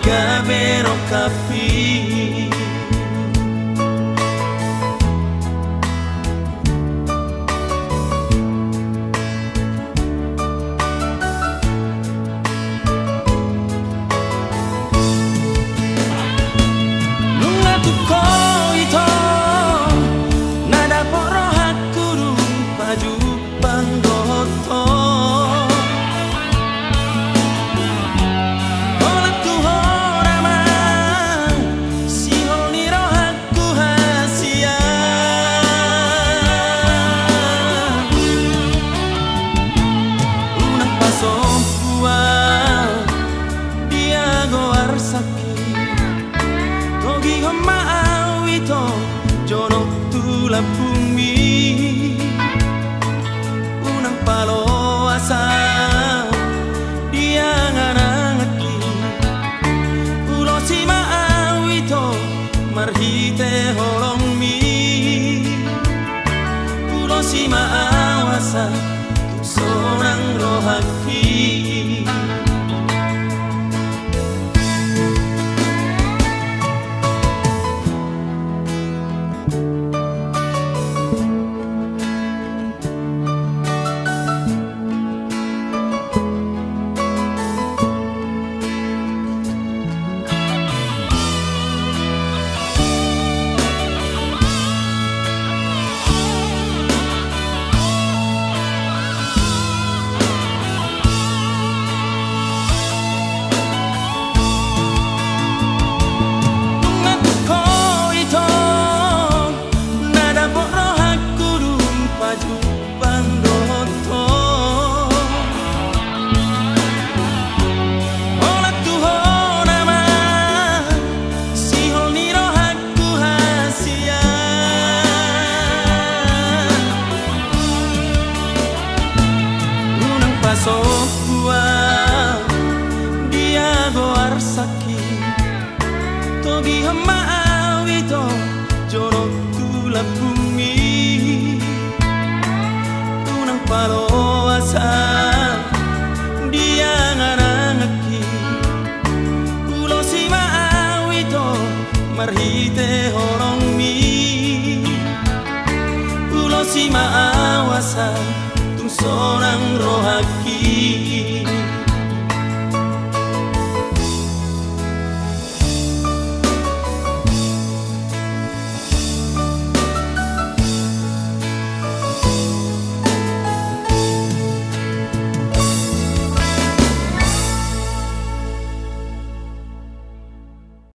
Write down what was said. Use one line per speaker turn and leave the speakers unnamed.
che un capisco. La bumi unang palo asa dia nganangaki ulo si maawito marhite holong mi. Ulo si maawasa sonang rohaki sopua dia goar sakit togi hama awito jorok tula bumi tunang palo asa dia ngarangaki. Ulo si awito marhite horong mi ulo si awasa tung sorang rohaki